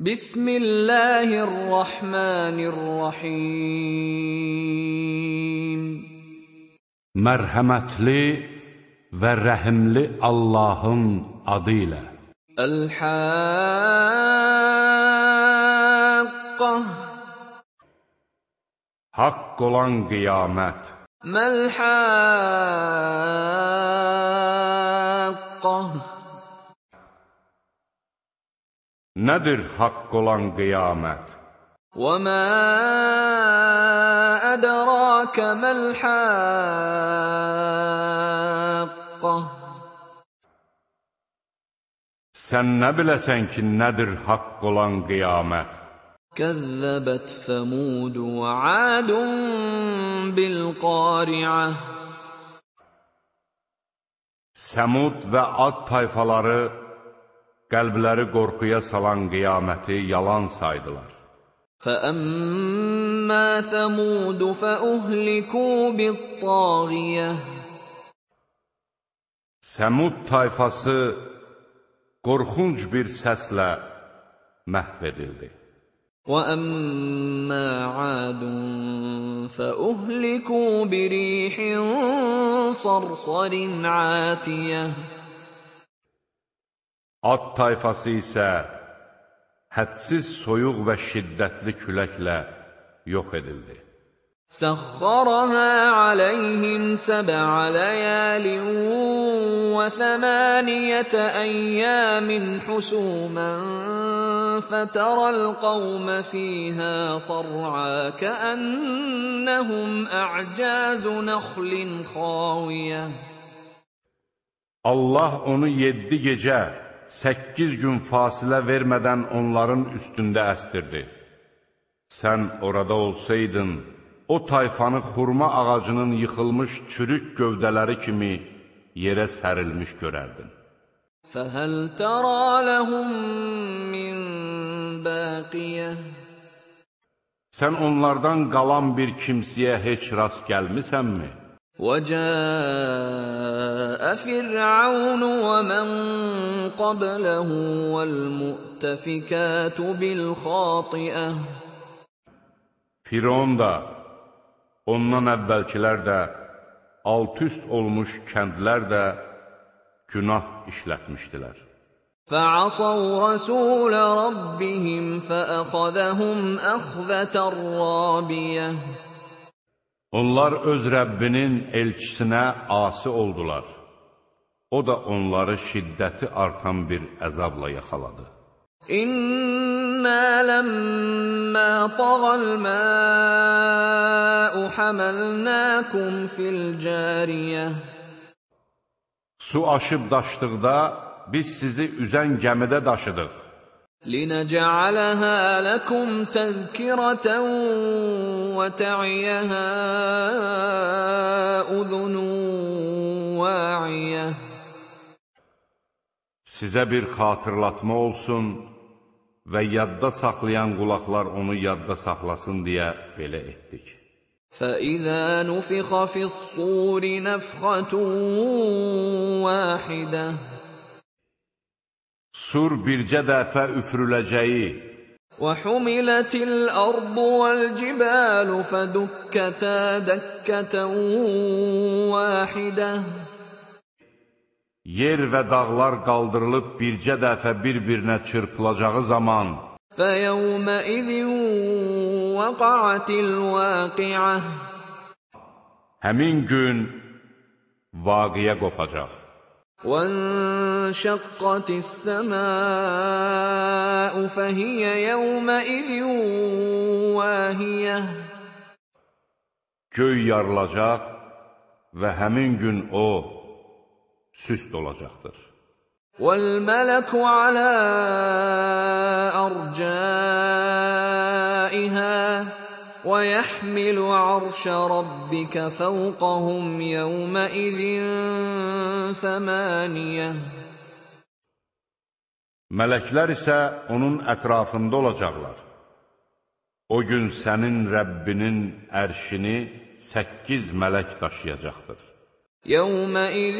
بسم الله الرحمن الرحيم مرحمتلي ورحملي اللهم أضيلة الحاقة حق olan qiyamət. ملحق Nədir haqq olan qiyamət? وَمَا أَدْرَاكَ مَا الْحَاقَّةُ Sən nə biləsən ki, nədir haqq olan qiyamət? كذبت ثمود وعاد بالقارعة Səmud və Ad tayfaları qəlbləri qorxuya salan qiyaməti yalan saydılar. فأما ثمود فأهلكوا بالطاغية Səmud tayfası qorxunc bir səslə məhv edildi. وأما عاد فأهلكوا بريح صرصر عاتية Ad tayfası isə hədsiz soyuq və şiddətli küləklə yox edildi. سخرها عليهم سبع ليال وثمانية أيام حسوما فترى القوم فيها صرعا كأنهم أعجاز نخل خاوية Allah onu yeddi gecə, səkkiz gün fasilə vermədən onların üstündə əstirdi. Sən orada olsaydın, o tayfanı xurma ağacının yıxılmış çürük gövdələri kimi yerə sərilmiş görərdin. فهل ترى لهم من باقية Sən onlardan qalan bir kimsəyə heç rast gəlmisənmi? وجاء فرعون ومن قبله والمؤتفكات بالخاطئة Firon da, ondan əvvəlkilər də, alt-üst olmuş kəndlər də günah işlətmişdilər. فعصوا رسول ربهم فأخذهم أخذة رابية Onlar öz Rəbbinin elçisinə asi oldular. O da onları şiddəti artan bir əzabla yaxaladı. İnna lamma taghal ma'u hamalnakum fil jariyah Su aşıb daşdıqda biz sizi üzən gəmidə daşıdıq. لنجعلها لكم تذكرة وتعيها أذن واعية Sizə bir xatırlatma olsun və yadda saxlayan qulaqlar onu yadda saxlasın deyə belə etdik. فإذا نفخ في الصور نفخة واحدة Sur bircə dəfə üfürüləcəyi, وحملت الأرض والجبال فدكتا دكة واحدة yer və dağlar qaldırılıb bircə dəfə bir-birinə çırpılacağı zaman فيومئذ وقعت الواقعة həmin gün vaqiyə qopacaq. وانشقت السماء فهي يومئذ واهية Göy yarılacaq və həmin gün o süst olacaqdır. والملك على أرجائها ويحمل عرش ربك فوقهم يومئذ ثمانية Mələklər isə onun ətrafında olacaqlar. O gün sənin Rəbbinin ərşini səkkiz mələk daşıyacaqdır. يومئذ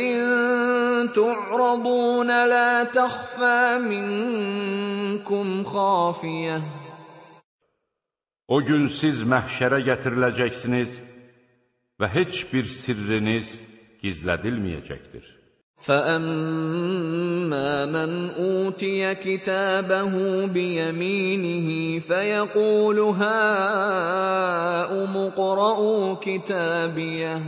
تعرضون لا تخفى منكم خافيه O gün siz məhşərə gətiriləcəksiniz və heç bir sirriniz gizlədilməyəcəkdir. فأما من أوتي كتابه بيمينه فيقول هاؤم اقرءوا كتابيه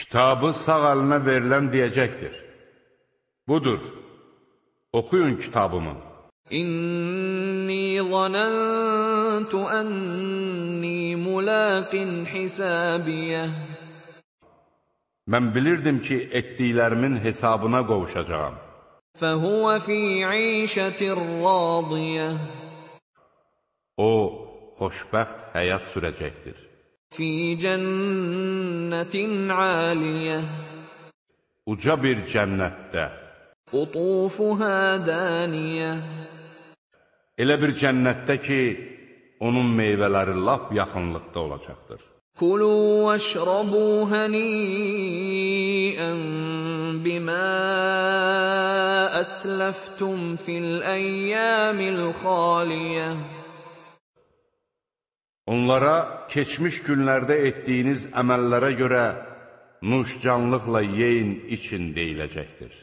Kitabı sağ əlinə verilən deyəcəkdir. Budur, oxuyun kitabımı. إني ظننت أني ملاق حسابيه Mən bilirdim ki, etdiklərimin hesabına qovuşacağam. فهو في عيشة راضية O, xoşbəxt həyat sürəcəkdir. في جنة عالية Uca bir cənnətdə, قطوفها دانية elə bir cənnətdə ki, onun meyvələri lap yaxınlıqda olacaqdır. Kulu və şrabu həniyən bimə əsləftum fil əyyəmil xaliyyə. Onlara keçmiş günlərdə etdiyiniz əməllərə görə nuşcanlıqla yeyin için deyiləcəkdir.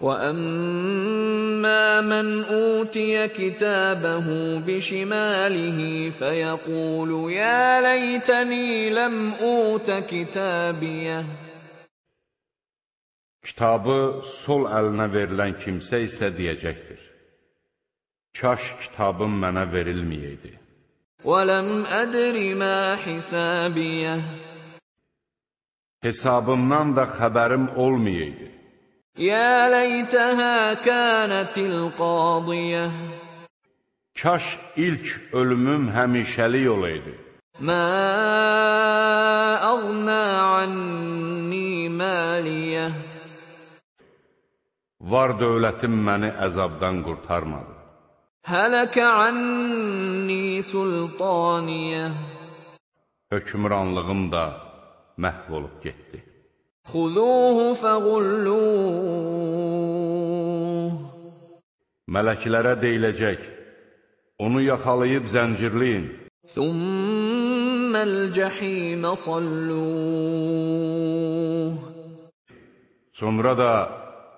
واما من اوتي كتابه بشماله فيقول يا ليتني لم اوت كتابيه Kitabı sol əlinə verilən kimsə isə deyəcəkdir. Kaş kitabım mənə verilməyəydi. ولم ادر ما حسابيه Hesabımdan da xəbərim olmayaydı. يا ليتها كانت القاضيه Kaş ilk ölümüm həmişəlik olaydı. ما اغنى عني ماليه Var dövlətim məni əzabdan qurtarmadı. هلك عني سلطانيه Hökmranlığım da məhv olub getdi. خذوه فغلوه Mələklərə deyiləcək, onu yaxalayıb zəncirləyin, ثم الجحيم صلوه sonra da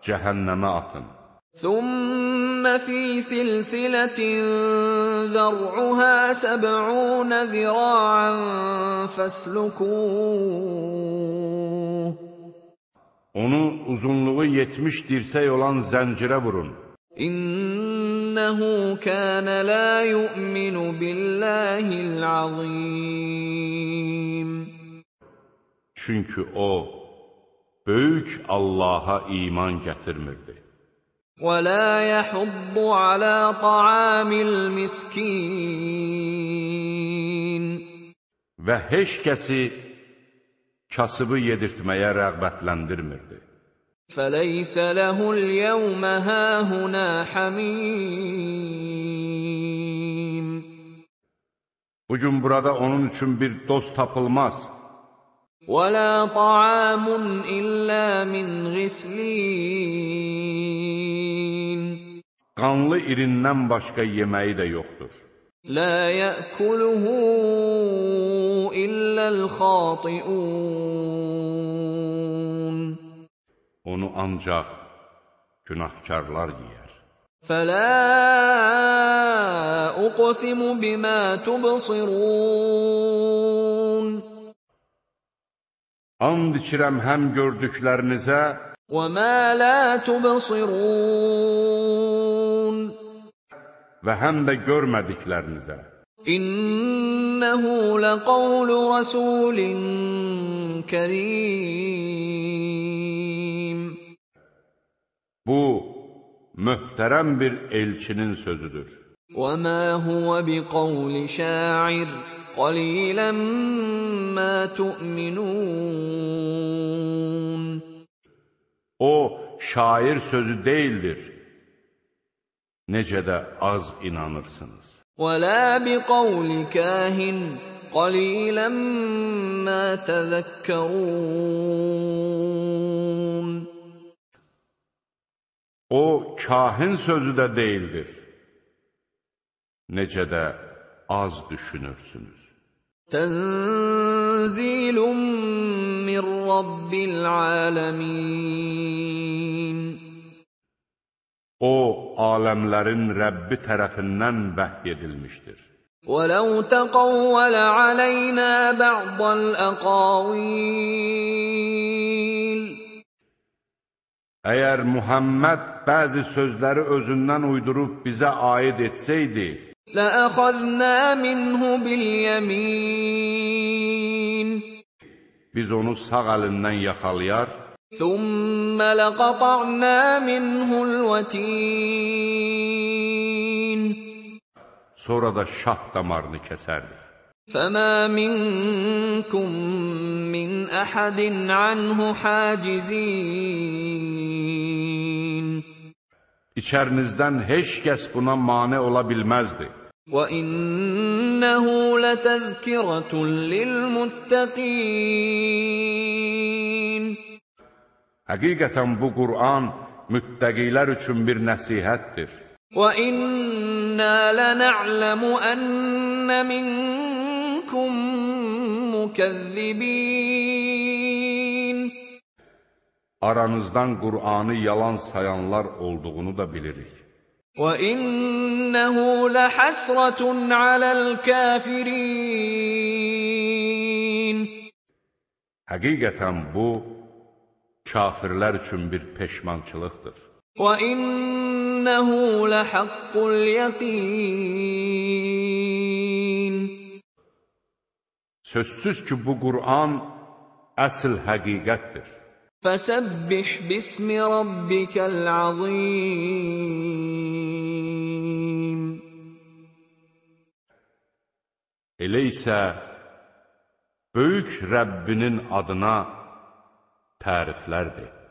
cəhənnəmə atın. ثم في سلسلة ذرعها سبعون ذراعا فاسلكوه Onu uzunluğu 70 dirsək olan zəncirə vurun. إنه كان لا يؤمن بالله العظيم Çünki o, böyük Allaha iman gətirmirdi. ولا يحض على طعام المسكين Və heç kəsi kasıbı yedirtməyə rəğbətləndirmirdi. فليس له اليوم هاهنا حميم Bugün burada onun üçün bir dost tapılmaz. ولا طعام إلا من غسلين Qanlı irindən başqa yeməyi də yoxdur. لا يأكله إلا الخاطئون Onu ancaq günahkarlar yeyər. فلا أقسم بما تبصرون And içirəm həm gördüklərinizə, وما لا تبصرون və həm də görmədiklərinizə. İnnehu laqawlu rasulin kerim. Bu möhtərəm bir elçinin sözüdür. Və ma huwa biqawli şair qalilan ma tu'minun. O şair sözü değildir Necə də az inanırsınız. ولا بقول كاهن قليلا ما تذكرون O, kahin sözü də deyildir. Necə də az düşünürsünüz. Tənzilun min Rabbil aləmin O, aləmlərin Rəbbi tərəfindən vəhy edilmişdir. وَلَوْ تَقَوَّلَ عَلَيْنَا بَعْضَ الْأَقَاوِيلِ Əgər Muhammed bəzi sözləri özündən uydurub bizə aid etsəydi, لَأَخَذْنَا مِنْهُ بِالْيَمِينِ Biz onu sağ əlindən yaxalayar, ثُمَّ لَقَطَعْنَا مِنْهُ الْوَتِينَ sonra da şah damarını kəsərdik. فَمَا مِنْكُمْ مِنْ أَحَدٍ عَنْهُ حَاجِزِينَ İçərinizdən heç kəs buna mane ola bilməzdi. وَإِنَّهُ لَتَذْكِرَةٌ لِلْمُتَّقِينَ Həqiqətən bu Qur'an müttəqilər üçün bir nəsihətdir. Və inna lana'lamu anna minkum mukazzibin Aranızdan Qur'anı yalan sayanlar olduğunu da bilirik. Və innehu lahasratun alal kafirin Həqiqətən bu kafirlər üçün bir peşmançılıqdır. وَإِنَّهُ لَحَقُّ الْيَقِينِ Sözsüz ki, bu Qur'an əsl həqiqətdir. فَسَبِّحْ بِاسْمِ رَبِّكَ الْعَظِيمِ Elə isə böyük Rəbbinin adına təriflər de.